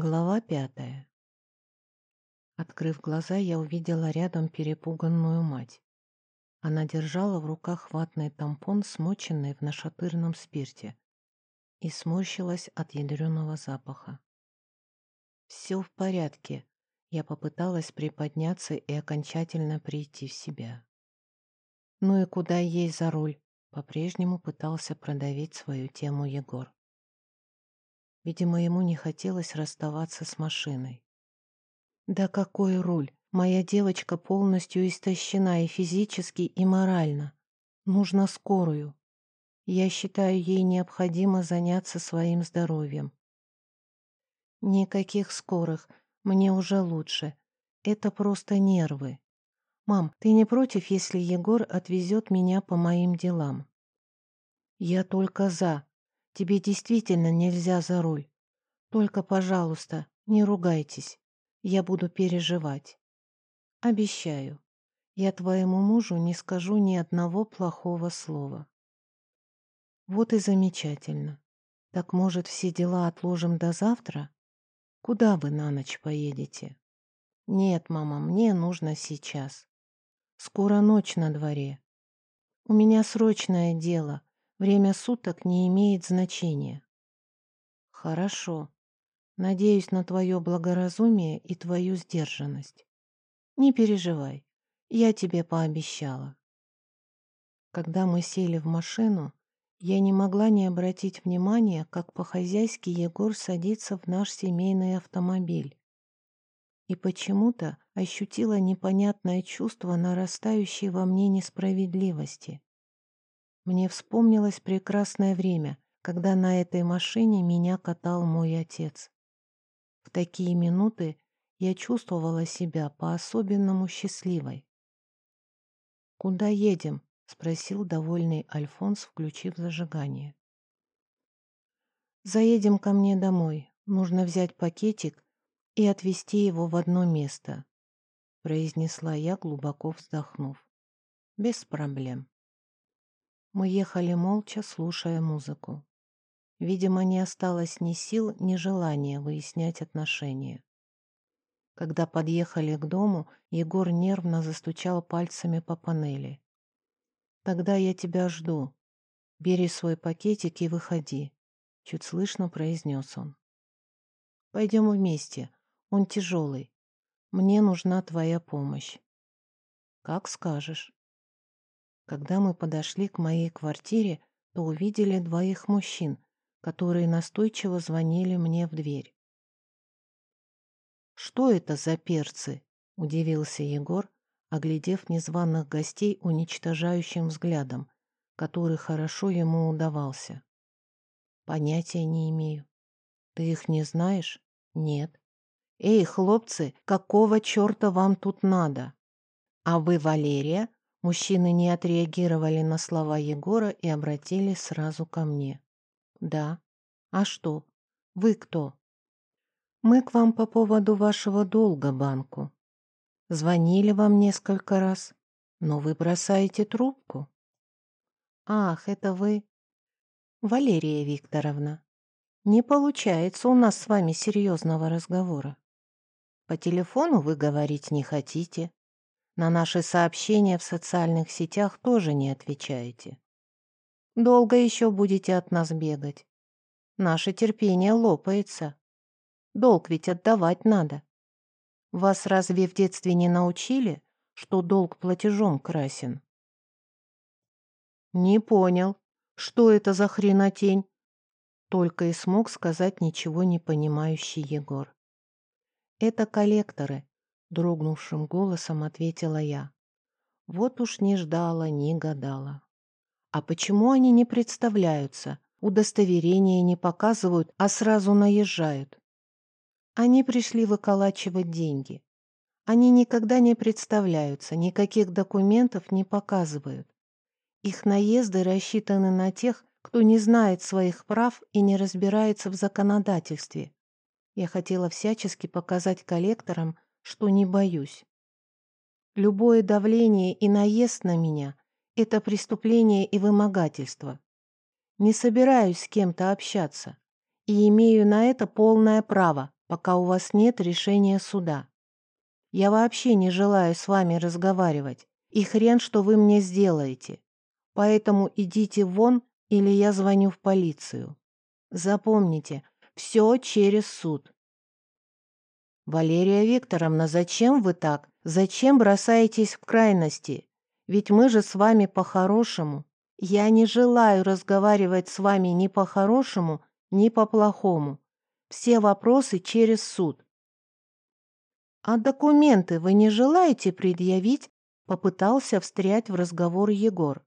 Глава пятая. Открыв глаза, я увидела рядом перепуганную мать. Она держала в руках ватный тампон, смоченный в нашатырном спирте, и сморщилась от ядреного запаха. «Все в порядке», — я попыталась приподняться и окончательно прийти в себя. «Ну и куда ей за руль?» — по-прежнему пытался продавить свою тему Егор. Видимо, ему не хотелось расставаться с машиной. «Да какой руль! Моя девочка полностью истощена и физически, и морально. Нужно скорую. Я считаю, ей необходимо заняться своим здоровьем». «Никаких скорых. Мне уже лучше. Это просто нервы. Мам, ты не против, если Егор отвезет меня по моим делам?» «Я только за», Тебе действительно нельзя за руль. Только, пожалуйста, не ругайтесь. Я буду переживать. Обещаю, я твоему мужу не скажу ни одного плохого слова. Вот и замечательно. Так, может, все дела отложим до завтра? Куда вы на ночь поедете? Нет, мама, мне нужно сейчас. Скоро ночь на дворе. У меня срочное дело. Время суток не имеет значения. Хорошо. Надеюсь на твое благоразумие и твою сдержанность. Не переживай, я тебе пообещала. Когда мы сели в машину, я не могла не обратить внимания, как по-хозяйски Егор садится в наш семейный автомобиль. И почему-то ощутила непонятное чувство нарастающей во мне несправедливости. Мне вспомнилось прекрасное время, когда на этой машине меня катал мой отец. В такие минуты я чувствовала себя по-особенному счастливой. «Куда едем?» — спросил довольный Альфонс, включив зажигание. «Заедем ко мне домой. Нужно взять пакетик и отвезти его в одно место», — произнесла я, глубоко вздохнув. «Без проблем». Мы ехали молча, слушая музыку. Видимо, не осталось ни сил, ни желания выяснять отношения. Когда подъехали к дому, Егор нервно застучал пальцами по панели. «Тогда я тебя жду. Бери свой пакетик и выходи», — чуть слышно произнес он. «Пойдем вместе. Он тяжелый. Мне нужна твоя помощь». «Как скажешь». Когда мы подошли к моей квартире, то увидели двоих мужчин, которые настойчиво звонили мне в дверь. «Что это за перцы?» — удивился Егор, оглядев незваных гостей уничтожающим взглядом, который хорошо ему удавался. «Понятия не имею. Ты их не знаешь?» «Нет». «Эй, хлопцы, какого черта вам тут надо?» «А вы Валерия?» Мужчины не отреагировали на слова Егора и обратились сразу ко мне. «Да. А что? Вы кто?» «Мы к вам по поводу вашего долга банку. Звонили вам несколько раз, но вы бросаете трубку». «Ах, это вы...» «Валерия Викторовна, не получается у нас с вами серьезного разговора. По телефону вы говорить не хотите, на наши сообщения в социальных сетях тоже не отвечаете. Долго еще будете от нас бегать. Наше терпение лопается. Долг ведь отдавать надо. Вас разве в детстве не научили, что долг платежом красен? Не понял, что это за хренотень? Только и смог сказать ничего не понимающий Егор. Это коллекторы, дрогнувшим голосом ответила я. Вот уж не ждала, не гадала. А почему они не представляются, удостоверения не показывают, а сразу наезжают? Они пришли выколачивать деньги. Они никогда не представляются, никаких документов не показывают. Их наезды рассчитаны на тех, кто не знает своих прав и не разбирается в законодательстве. Я хотела всячески показать коллекторам, что не боюсь. Любое давление и наезд на меня — это преступление и вымогательство. Не собираюсь с кем-то общаться и имею на это полное право, пока у вас нет решения суда. Я вообще не желаю с вами разговаривать, и хрен, что вы мне сделаете. Поэтому идите вон, или я звоню в полицию. Запомните, все через суд. Валерия Викторовна, зачем вы так? Зачем бросаетесь в крайности? Ведь мы же с вами по-хорошему. Я не желаю разговаривать с вами ни по-хорошему, ни по-плохому. Все вопросы через суд. А документы вы не желаете предъявить? Попытался встрять в разговор Егор.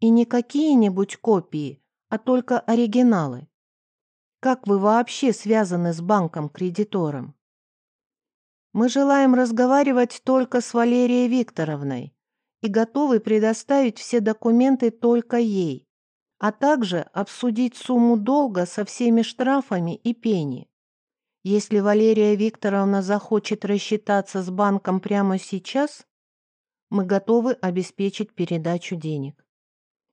И не какие-нибудь копии, а только оригиналы. Как вы вообще связаны с банком-кредитором? Мы желаем разговаривать только с Валерией Викторовной и готовы предоставить все документы только ей, а также обсудить сумму долга со всеми штрафами и пени. Если Валерия Викторовна захочет рассчитаться с банком прямо сейчас, мы готовы обеспечить передачу денег.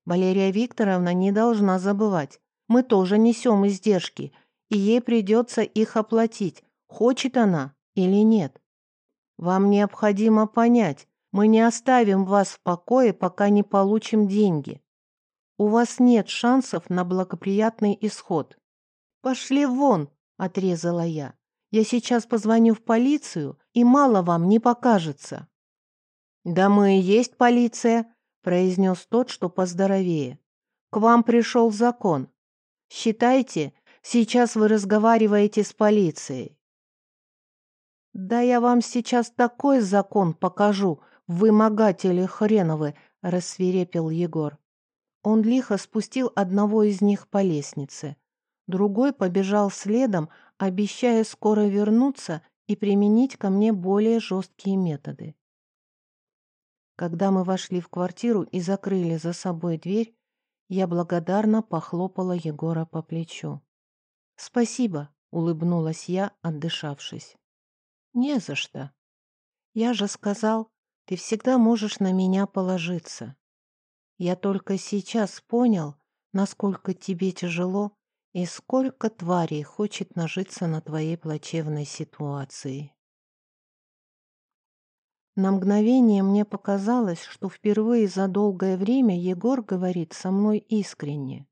Валерия Викторовна не должна забывать, мы тоже несем издержки, и ей придется их оплатить, хочет она или нет. Вам необходимо понять, мы не оставим вас в покое, пока не получим деньги. У вас нет шансов на благоприятный исход. Пошли вон, отрезала я. Я сейчас позвоню в полицию, и мало вам не покажется. Да мы и есть полиция, произнес тот, что поздоровее. К вам пришел закон. Считайте, сейчас вы разговариваете с полицией. Да я вам сейчас такой закон покажу, вымогатели хреновы, рассверепел Егор. Он лихо спустил одного из них по лестнице. Другой побежал следом, обещая скоро вернуться и применить ко мне более жесткие методы. Когда мы вошли в квартиру и закрыли за собой дверь, я благодарно похлопала Егора по плечу. «Спасибо», — улыбнулась я, отдышавшись. «Не за что. Я же сказал, ты всегда можешь на меня положиться. Я только сейчас понял, насколько тебе тяжело и сколько тварей хочет нажиться на твоей плачевной ситуации. На мгновение мне показалось, что впервые за долгое время Егор говорит со мной искренне.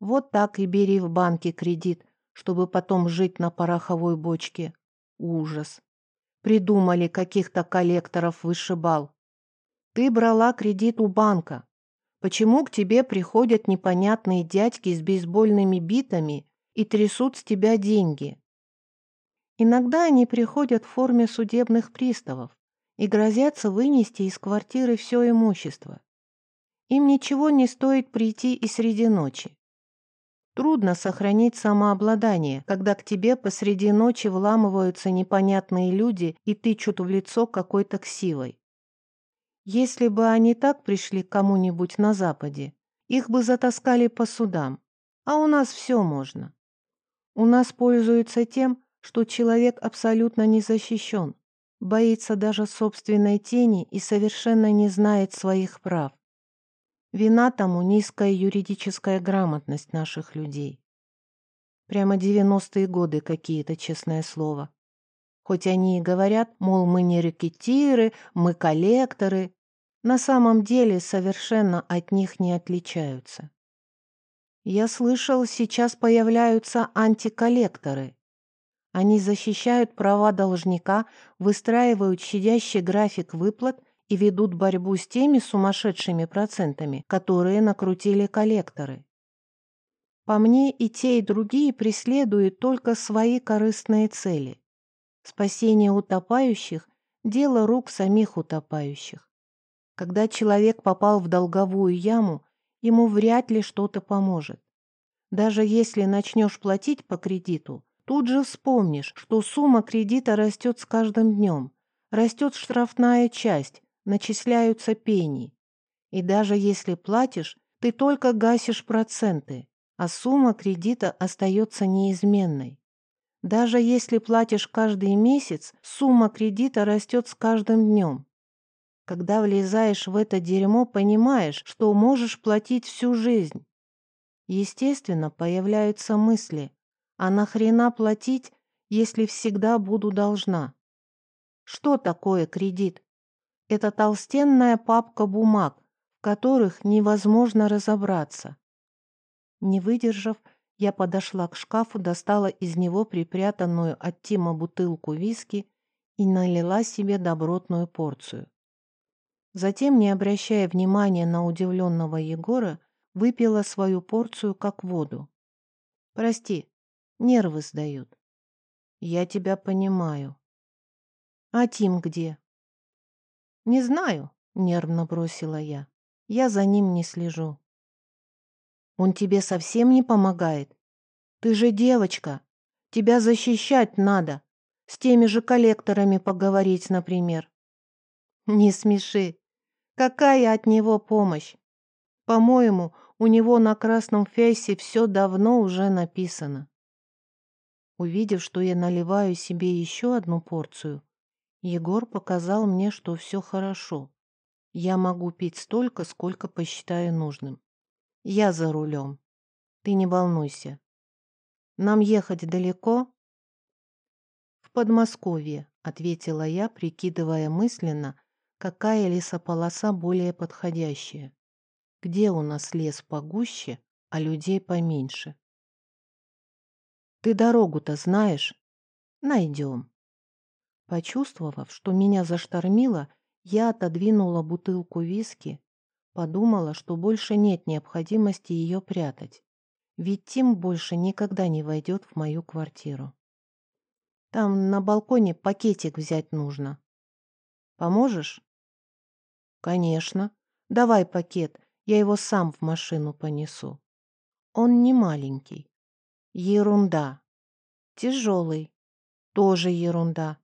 Вот так и бери в банке кредит, чтобы потом жить на пороховой бочке. Ужас. Придумали каких-то коллекторов вышибал. Ты брала кредит у банка. Почему к тебе приходят непонятные дядьки с бейсбольными битами и трясут с тебя деньги? Иногда они приходят в форме судебных приставов и грозятся вынести из квартиры все имущество. Им ничего не стоит прийти и среди ночи. Трудно сохранить самообладание, когда к тебе посреди ночи вламываются непонятные люди и тычут в лицо какой-то ксивой. Если бы они так пришли к кому-нибудь на Западе, их бы затаскали по судам. А у нас все можно. У нас пользуются тем, что человек абсолютно не защищен, боится даже собственной тени и совершенно не знает своих прав. Вина тому низкая юридическая грамотность наших людей. Прямо девяностые годы какие-то, честное слово. Хоть они и говорят, мол, мы не рекетиры, мы коллекторы, на самом деле совершенно от них не отличаются. Я слышал, сейчас появляются антиколлекторы. Они защищают права должника, выстраивают щадящий график выплат и ведут борьбу с теми сумасшедшими процентами, которые накрутили коллекторы. По мне и те, и другие преследуют только свои корыстные цели. Спасение утопающих – дело рук самих утопающих. Когда человек попал в долговую яму, ему вряд ли что-то поможет. Даже если начнешь платить по кредиту, тут же вспомнишь, что сумма кредита растет с каждым днем. Растет штрафная часть, начисляются пени. И даже если платишь, ты только гасишь проценты, а сумма кредита остается неизменной. Даже если платишь каждый месяц, сумма кредита растет с каждым днем. Когда влезаешь в это дерьмо, понимаешь, что можешь платить всю жизнь. Естественно, появляются мысли, а нахрена платить, если всегда буду должна? Что такое кредит? Это толстенная папка бумаг, в которых невозможно разобраться. Не выдержав, я подошла к шкафу, достала из него припрятанную от Тима бутылку виски и налила себе добротную порцию. Затем, не обращая внимания на удивленного Егора, выпила свою порцию как воду. «Прости, нервы сдают». «Я тебя понимаю». «А Тим где?» «Не знаю», — нервно бросила я. «Я за ним не слежу». «Он тебе совсем не помогает? Ты же девочка. Тебя защищать надо. С теми же коллекторами поговорить, например». «Не смеши. Какая от него помощь? По-моему, у него на красном фейсе все давно уже написано». Увидев, что я наливаю себе еще одну порцию, Егор показал мне, что все хорошо. Я могу пить столько, сколько посчитаю нужным. Я за рулем. Ты не волнуйся. Нам ехать далеко? В Подмосковье, ответила я, прикидывая мысленно, какая лесополоса более подходящая. Где у нас лес погуще, а людей поменьше? Ты дорогу-то знаешь? Найдем. Почувствовав, что меня заштормило, я отодвинула бутылку виски, подумала, что больше нет необходимости ее прятать, ведь Тим больше никогда не войдет в мою квартиру. Там на балконе пакетик взять нужно. Поможешь? Конечно. Давай пакет, я его сам в машину понесу. Он не маленький. Ерунда. Тяжелый. Тоже ерунда.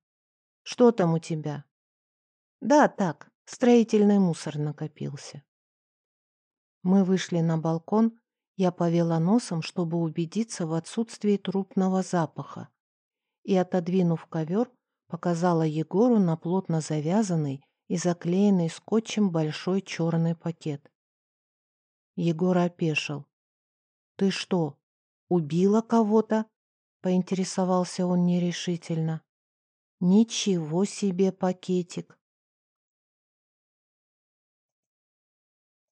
Что там у тебя? Да, так, строительный мусор накопился. Мы вышли на балкон, я повела носом, чтобы убедиться в отсутствии трупного запаха, и, отодвинув ковер, показала Егору на плотно завязанный и заклеенный скотчем большой черный пакет. Егор опешил. «Ты что, убила кого-то?» — поинтересовался он нерешительно. Ничего себе пакетик.